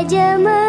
姐姐们。